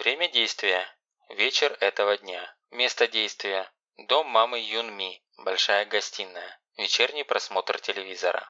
Время действия. Вечер этого дня. Место действия. Дом мамы Юн Ми. Большая гостиная. Вечерний просмотр телевизора.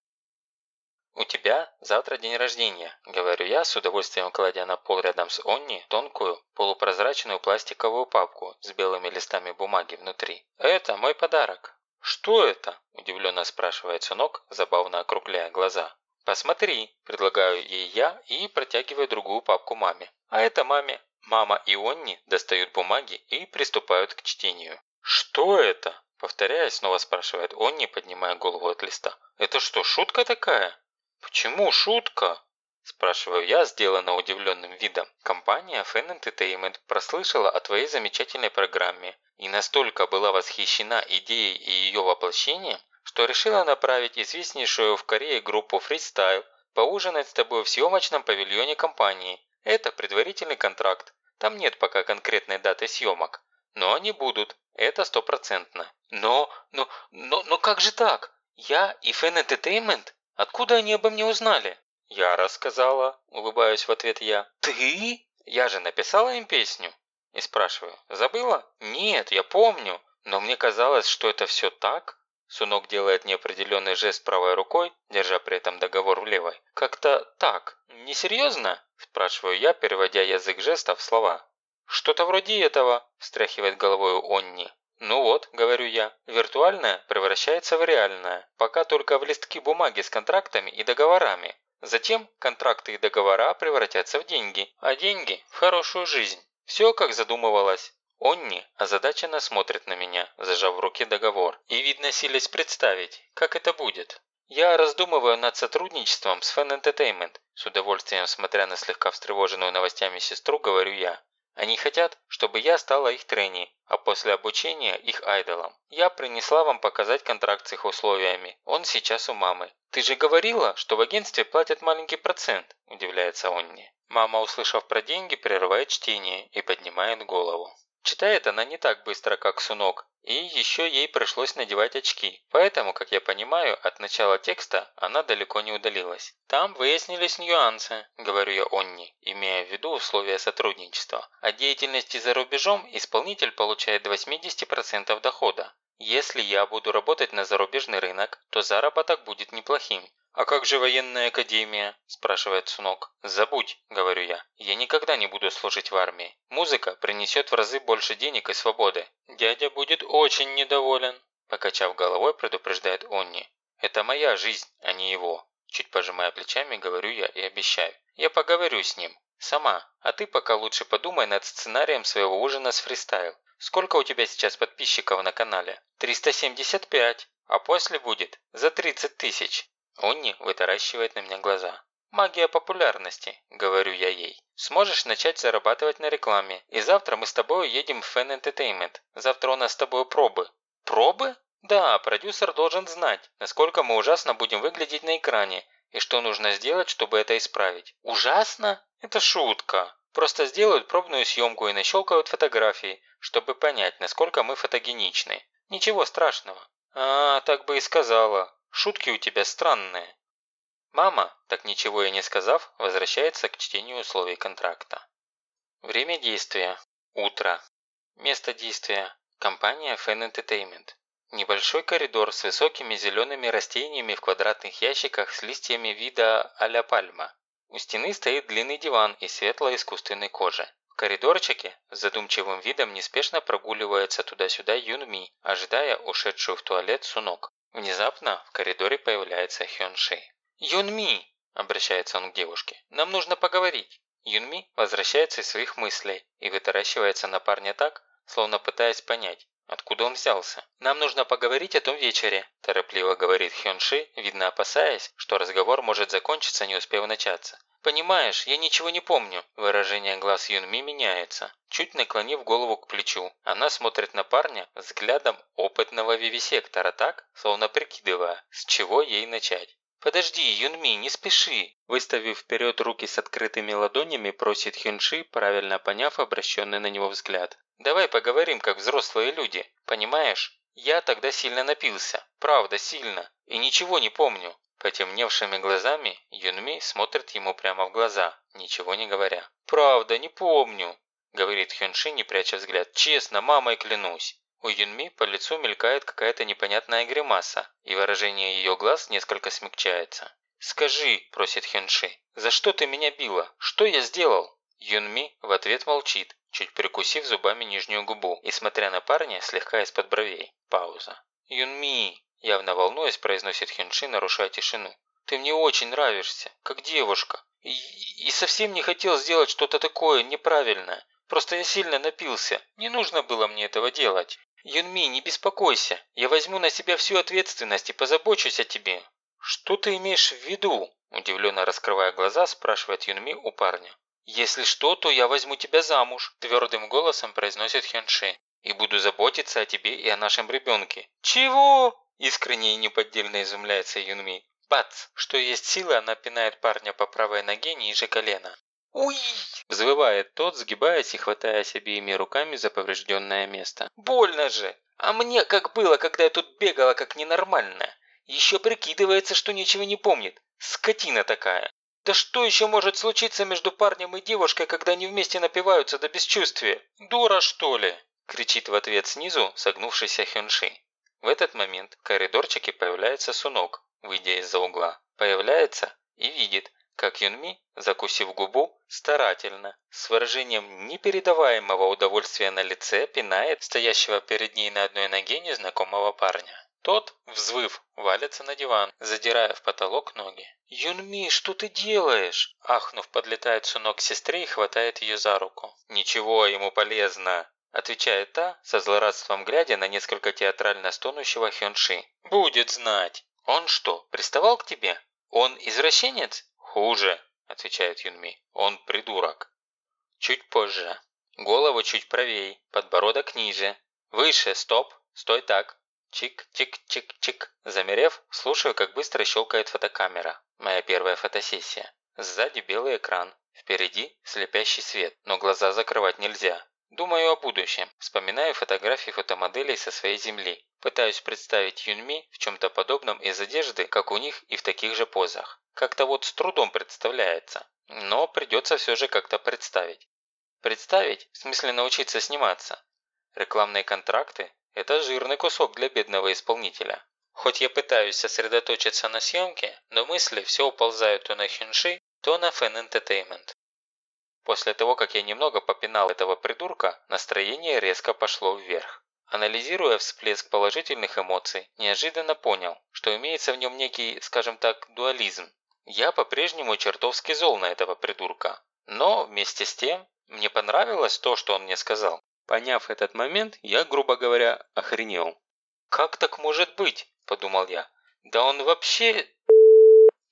«У тебя завтра день рождения», – говорю я, с удовольствием кладя на пол рядом с Онни тонкую, полупрозрачную пластиковую папку с белыми листами бумаги внутри. «Это мой подарок». «Что это?» – удивленно спрашивает сынок, забавно округляя глаза. «Посмотри», – предлагаю ей я и протягиваю другую папку маме. А это маме. Мама и Онни достают бумаги и приступают к чтению. «Что это?» – повторяя, снова спрашивает Онни, поднимая голову от листа. «Это что, шутка такая?» «Почему шутка?» – спрашиваю я, сделанно удивленным видом. Компания Fan Entertainment прослышала о твоей замечательной программе и настолько была восхищена идеей и ее воплощением, что решила направить известнейшую в Корее группу Freestyle поужинать с тобой в съемочном павильоне компании. Это предварительный контракт. Там нет пока конкретной даты съемок. Но они будут. Это стопроцентно. Но, но, но, но как же так? Я и Fan Entertainment? Откуда они обо мне узнали?» «Я рассказала», – улыбаюсь в ответ я. «Ты? Я же написала им песню?» И спрашиваю, «Забыла?» «Нет, я помню, но мне казалось, что это все так». Сунок делает неопределенный жест правой рукой, держа при этом договор в левой. «Как-то так. Несерьезно?» – спрашиваю я, переводя язык жестов в слова. «Что-то вроде этого», – встряхивает головой Онни. «Ну вот», – говорю я, – «виртуальное превращается в реальное, пока только в листки бумаги с контрактами и договорами. Затем контракты и договора превратятся в деньги, а деньги – в хорошую жизнь. Все, как задумывалось. Онни озадаченно смотрит на меня, зажав в руке договор, и видно силясь представить, как это будет. Я раздумываю над сотрудничеством с Fan Entertainment, с удовольствием смотря на слегка встревоженную новостями сестру, говорю я. Они хотят, чтобы я стала их трени, а после обучения их айдолом. Я принесла вам показать контракт с их условиями. Он сейчас у мамы. Ты же говорила, что в агентстве платят маленький процент, удивляется Онни. Мама, услышав про деньги, прерывает чтение и поднимает голову. Читает она не так быстро, как Сунок, и еще ей пришлось надевать очки, поэтому, как я понимаю, от начала текста она далеко не удалилась. «Там выяснились нюансы», – говорю я Онни, имея в виду условия сотрудничества. «От деятельности за рубежом исполнитель получает до 80% дохода. Если я буду работать на зарубежный рынок, то заработок будет неплохим. «А как же военная академия?» – спрашивает Сунок. «Забудь», – говорю я. «Я никогда не буду служить в армии. Музыка принесет в разы больше денег и свободы. Дядя будет очень недоволен», – покачав головой, предупреждает Онни. «Это моя жизнь, а не его». Чуть пожимая плечами, говорю я и обещаю. «Я поговорю с ним. Сама. А ты пока лучше подумай над сценарием своего ужина с фристайл. Сколько у тебя сейчас подписчиков на канале? 375. А после будет за 30 тысяч. Онни вытаращивает на меня глаза. «Магия популярности», – говорю я ей. «Сможешь начать зарабатывать на рекламе, и завтра мы с тобой едем в Fan Entertainment. Завтра у нас с тобой пробы». «Пробы?» «Да, продюсер должен знать, насколько мы ужасно будем выглядеть на экране, и что нужно сделать, чтобы это исправить». «Ужасно? Это шутка. Просто сделают пробную съемку и нащелкают фотографии, чтобы понять, насколько мы фотогеничны. Ничего страшного». «А, так бы и сказала. Шутки у тебя странные». Мама, так ничего и не сказав, возвращается к чтению условий контракта. Время действия. Утро. Место действия. Компания Fan Entertainment. Небольшой коридор с высокими зелеными растениями в квадратных ящиках с листьями вида а-ля пальма. У стены стоит длинный диван из светло-искусственной кожи. В коридорчике с задумчивым видом неспешно прогуливается туда-сюда Юнми, ожидая ушедшую в туалет Сунок. Внезапно в коридоре появляется Хён-Ши. «Юнми!» – обращается он к девушке. «Нам нужно поговорить». Юнми возвращается из своих мыслей и вытаращивается на парня так, словно пытаясь понять, откуда он взялся. «Нам нужно поговорить о том вечере», – торопливо говорит Хён-Ши, видно опасаясь, что разговор может закончиться, не успев начаться. «Понимаешь, я ничего не помню». Выражение глаз Юнми меняется. Чуть наклонив голову к плечу, она смотрит на парня взглядом опытного вивисектора так, словно прикидывая, с чего ей начать. «Подожди, Юнми, не спеши!» Выставив вперед руки с открытыми ладонями, просит Хюнши, правильно поняв обращенный на него взгляд. «Давай поговорим, как взрослые люди, понимаешь? Я тогда сильно напился, правда, сильно, и ничего не помню. Потемневшими глазами Юнми смотрит ему прямо в глаза, ничего не говоря. «Правда, не помню». – говорит Хёнши, не пряча взгляд. «Честно, мамой клянусь». У Юнми по лицу мелькает какая-то непонятная гримаса, и выражение ее глаз несколько смягчается. «Скажи», – просит Хёнши, – «за что ты меня била? Что я сделал?» Юнми в ответ молчит, чуть прикусив зубами нижнюю губу и смотря на парня слегка из-под бровей. Пауза. «Юнми!» – явно волнуясь, произносит Хёнши, нарушая тишину. «Ты мне очень нравишься, как девушка. И, и совсем не хотел сделать что-то такое неправильное. Просто я сильно напился. Не нужно было мне этого делать. «Юнми, не беспокойся, я возьму на себя всю ответственность и позабочусь о тебе». «Что ты имеешь в виду?» – удивленно раскрывая глаза, спрашивает Юнми у парня. «Если что, то я возьму тебя замуж», – твердым голосом произносит Хёнши. «И буду заботиться о тебе и о нашем ребенке». «Чего?» – искренне и неподдельно изумляется Юнми. Бац! Что есть силы, она пинает парня по правой ноге ниже колена. «Уй!» – взвывает тот, сгибаясь и хватаясь обеими руками за поврежденное место. «Больно же! А мне как было, когда я тут бегала как ненормальная? Еще прикидывается, что ничего не помнит. Скотина такая! Да что еще может случиться между парнем и девушкой, когда они вместе напиваются до бесчувствия? Дура, что ли?» – кричит в ответ снизу согнувшийся Хёнши. В этот момент в коридорчике появляется Сунок, выйдя из-за угла. Появляется и видит, как Юнми, закусив губу, старательно, с выражением непередаваемого удовольствия на лице, пинает стоящего перед ней на одной ноге незнакомого парня. Тот, взвыв, валится на диван, задирая в потолок ноги. «Юнми, что ты делаешь?» Ахнув, подлетает Сунок к сестре и хватает ее за руку. «Ничего, ему полезно!» Отвечает та, со злорадством глядя на несколько театрально стонущего Хёнши. «Будет знать!» «Он что, приставал к тебе? Он извращенец?» «Хуже», – отвечает Юнми. «Он придурок». Чуть позже. Голову чуть правей, подбородок ниже. Выше, стоп, стой так. Чик-чик-чик-чик. Замерев, слушаю, как быстро щелкает фотокамера. Моя первая фотосессия. Сзади белый экран. Впереди слепящий свет, но глаза закрывать нельзя. Думаю о будущем. Вспоминаю фотографии фотомоделей со своей земли. Пытаюсь представить Юнми в чем-то подобном из одежды, как у них и в таких же позах. Как-то вот с трудом представляется. Но придется все же как-то представить. Представить, в смысле научиться сниматься. Рекламные контракты – это жирный кусок для бедного исполнителя. Хоть я пытаюсь сосредоточиться на съемке, но мысли все уползают то на хинши, то на фэн Entertainment. После того, как я немного попинал этого придурка, настроение резко пошло вверх. Анализируя всплеск положительных эмоций, неожиданно понял, что имеется в нем некий, скажем так, дуализм. Я по-прежнему чертовски зол на этого придурка. Но вместе с тем, мне понравилось то, что он мне сказал. Поняв этот момент, я, грубо говоря, охренел. «Как так может быть?» – подумал я. «Да он вообще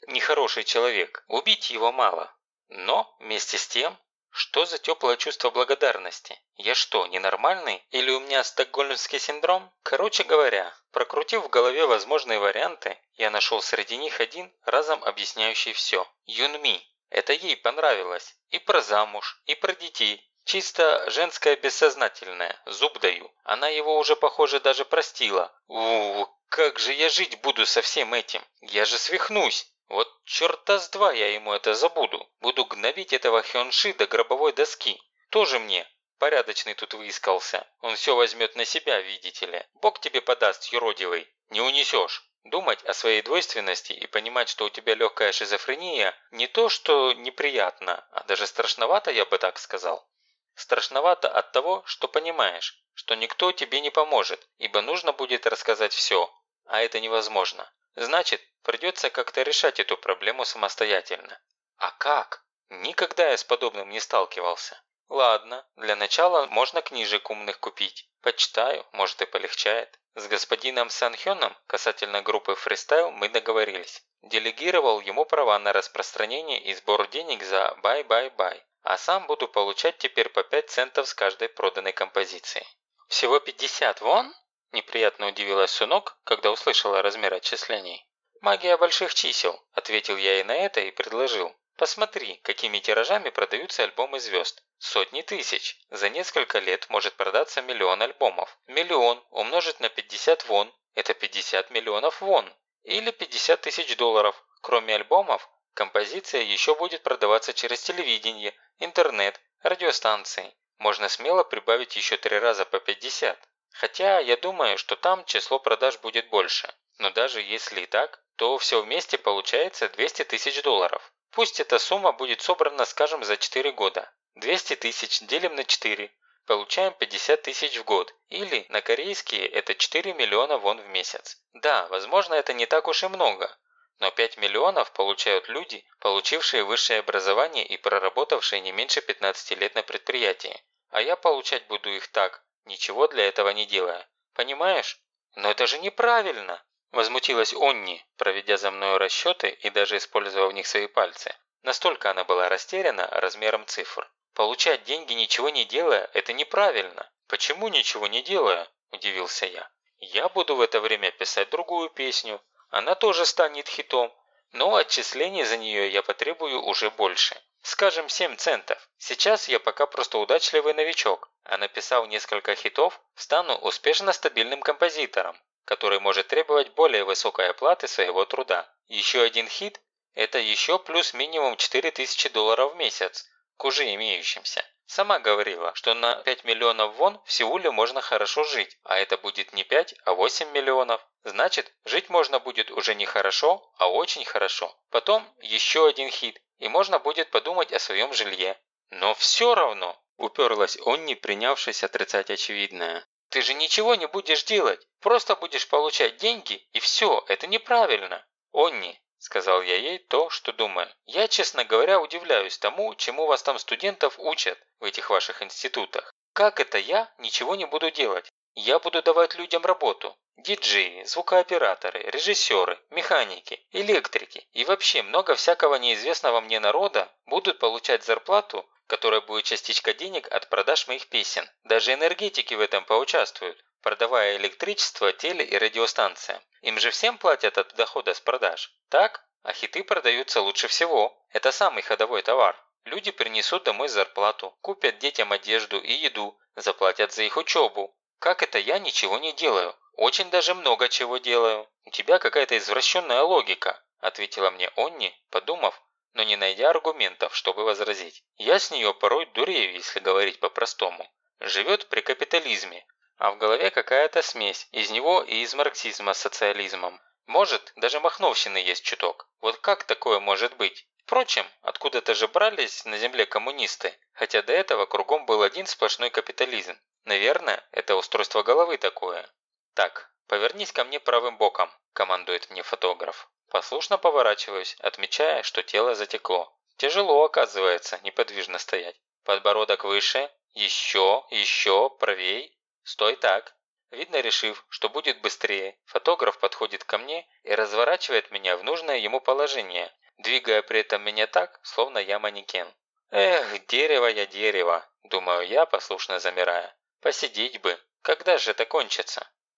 нехороший человек. Убить его мало. Но, вместе с тем, что за теплое чувство благодарности? Я что, ненормальный? Или у меня стокгольмский синдром? Короче говоря, прокрутив в голове возможные варианты, я нашел среди них один, разом объясняющий все. Юнми. Это ей понравилось. И про замуж, и про детей. Чисто женское бессознательное, зуб даю. Она его уже, похоже, даже простила. У, как же я жить буду со всем этим? Я же свихнусь. Вот черта с два я ему это забуду. Буду гнобить этого Хёнши до гробовой доски. Тоже мне. Порядочный тут выискался. Он все возьмет на себя, видите ли. Бог тебе подаст, юродивый. Не унесешь. Думать о своей двойственности и понимать, что у тебя легкая шизофрения, не то что неприятно, а даже страшновато, я бы так сказал. Страшновато от того, что понимаешь, что никто тебе не поможет, ибо нужно будет рассказать все, а это невозможно. Значит, придется как-то решать эту проблему самостоятельно. А как? Никогда я с подобным не сталкивался. Ладно, для начала можно книжек умных купить. Почитаю, может и полегчает. С господином Санхёном касательно группы фристайл мы договорились. Делегировал ему права на распространение и сбор денег за Bye Bye Bye. А сам буду получать теперь по 5 центов с каждой проданной композиции. Всего 50 вон? Неприятно удивилась Сунок, когда услышала размер отчислений. «Магия больших чисел», – ответил я и на это и предложил. «Посмотри, какими тиражами продаются альбомы звезд. Сотни тысяч. За несколько лет может продаться миллион альбомов. Миллион умножить на 50 вон – это 50 миллионов вон. Или 50 тысяч долларов. Кроме альбомов, композиция еще будет продаваться через телевидение, интернет, радиостанции. можно смело прибавить еще три раза по 50. Хотя я думаю, что там число продаж будет больше. Но даже если и так, то все вместе получается 200 тысяч долларов. Пусть эта сумма будет собрана, скажем, за 4 года. 200 тысяч делим на 4. Получаем 50 тысяч в год. Или, на корейские, это 4 миллиона вон в месяц. Да, возможно, это не так уж и много. Но 5 миллионов получают люди, получившие высшее образование и проработавшие не меньше 15 лет на предприятии. А я получать буду их так, ничего для этого не делая. Понимаешь? Но это же неправильно! Возмутилась Онни, проведя за мною расчеты и даже используя в них свои пальцы. Настолько она была растеряна размером цифр. Получать деньги ничего не делая – это неправильно. Почему ничего не делая? – удивился я. Я буду в это время писать другую песню. Она тоже станет хитом. Но отчислений за нее я потребую уже больше. Скажем, 7 центов. Сейчас я пока просто удачливый новичок, а написав несколько хитов, стану успешно стабильным композитором, который может требовать более высокой оплаты своего труда. Еще один хит – это еще плюс минимум 4000 долларов в месяц, к уже имеющимся. Сама говорила, что на 5 миллионов вон в Сеуле можно хорошо жить, а это будет не 5, а 8 миллионов. Значит, жить можно будет уже не хорошо, а очень хорошо. Потом еще один хит, и можно будет подумать о своем жилье. Но все равно, уперлась он, не принявшись отрицать очевидное. Ты же ничего не будешь делать, просто будешь получать деньги, и все, это неправильно. Онни, сказал я ей то, что думаю. Я, честно говоря, удивляюсь тому, чему вас там студентов учат в этих ваших институтах. Как это я ничего не буду делать? Я буду давать людям работу. Диджеи, звукооператоры, режиссеры, механики, электрики и вообще много всякого неизвестного мне народа будут получать зарплату которая будет частичка денег от продаж моих песен. Даже энергетики в этом поучаствуют, продавая электричество теле- и радиостанциям. Им же всем платят от дохода с продаж. Так? А хиты продаются лучше всего. Это самый ходовой товар. Люди принесут домой зарплату, купят детям одежду и еду, заплатят за их учебу. Как это я ничего не делаю? Очень даже много чего делаю. У тебя какая-то извращенная логика, ответила мне Онни, подумав, но не найдя аргументов, чтобы возразить. Я с нее порой дурею, если говорить по-простому. Живет при капитализме, а в голове какая-то смесь из него и из марксизма с социализмом. Может, даже махновщины есть чуток. Вот как такое может быть? Впрочем, откуда-то же брались на земле коммунисты, хотя до этого кругом был один сплошной капитализм. Наверное, это устройство головы такое. Так, повернись ко мне правым боком, командует мне фотограф. Послушно поворачиваюсь, отмечая, что тело затекло. Тяжело, оказывается, неподвижно стоять. Подбородок выше, еще, еще, правей. Стой так. Видно, решив, что будет быстрее, фотограф подходит ко мне и разворачивает меня в нужное ему положение, двигая при этом меня так, словно я манекен. «Эх, дерево я дерево», – думаю я, послушно замирая. «Посидеть бы. Когда же это кончится?»